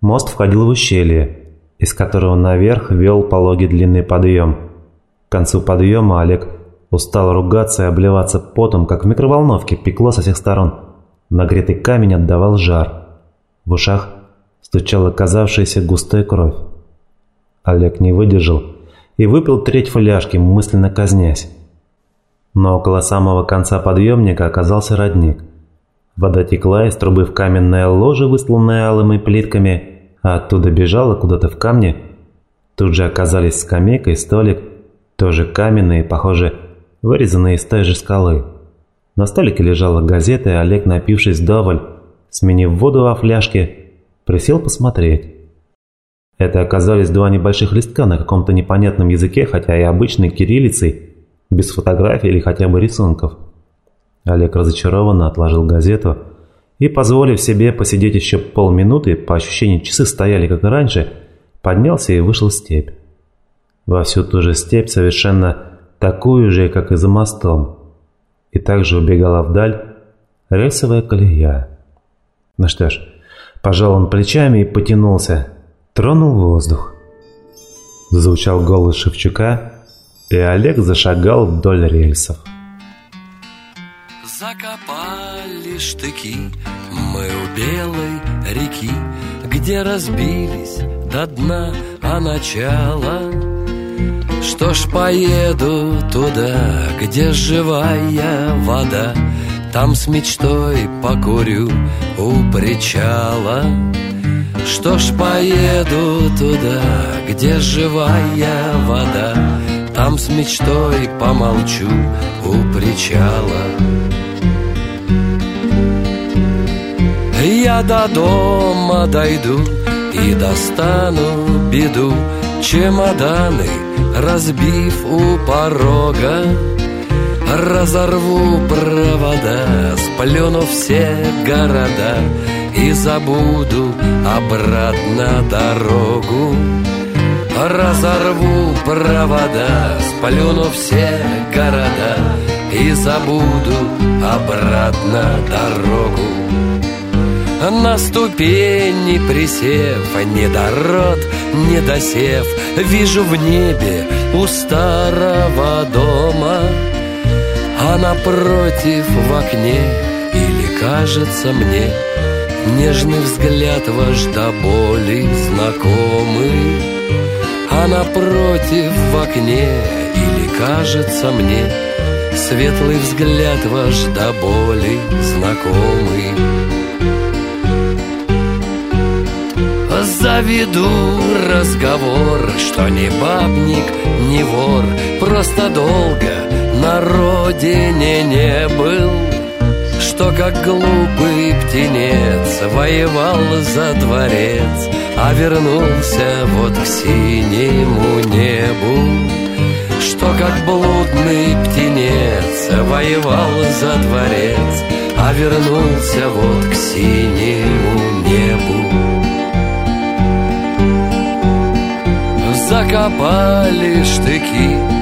Мост входил в ущелье, из которого наверх вел пологий длинный подъем. К концу подъема Олег устал ругаться и обливаться потом, как в микроволновке пекло со всех сторон. Нагретый камень отдавал жар. В ушах стучала казавшаяся густая кровь. Олег не выдержал и выпил треть фляжки, мысленно казнясь. Но около самого конца подъемника оказался родник. Вода текла из трубы в каменное ложе, высланное алыми плитками, а оттуда бежала куда-то в камне. Тут же оказались скамейка и столик, тоже каменные, похоже, вырезанные из той же скалы. На столике лежала газета, и Олег, напившись вдоволь, сменив воду во фляжке, присел посмотреть. Это оказались два небольших листка на каком-то непонятном языке, хотя и обычной кириллицей, без фотографий или хотя бы рисунков. Олег разочарованно отложил газету и, позволив себе посидеть еще полминуты, по ощущению часы стояли как и раньше, поднялся и вышел в степь. Во всю ту же степь, совершенно такую же, как и за мостом. И также убегала вдаль рельсовая колея. Ну что ж, пожал он плечами и потянулся, тронул воздух. Зазвучал голос Шевчука, и Олег зашагал вдоль рельсов. Закопали штыки. Мы у белой реки, Где разбились до дна, а начало. Что ж, поеду туда, где живая вода. Там с мечтой покурю у причала. Что ж, поеду туда, где живая вода. Там с мечтой помолчу у причала Я до дома дойду и достану беду Чемоданы, разбив у порога Разорву провода, сплюну все города И забуду обратно дорогу. Разорву провода, сплюну все города И забуду обратно дорогу на ступени присев, не дород, не досев Вижу в небе у старого дома. А напротив в окне, или кажется мне Нежный взгляд ваш до боли знакомый а напротив в окне Или кажется мне Светлый взгляд ваш до боли знакомый Заведу разговор, что не бабник, не вор Просто долго на родине не был. Что как глупый птенец воевал за дворец а вернулся вот к синему небу. Что как блудный птенец Воевал за дворец А вернулся вот к Закопали штыки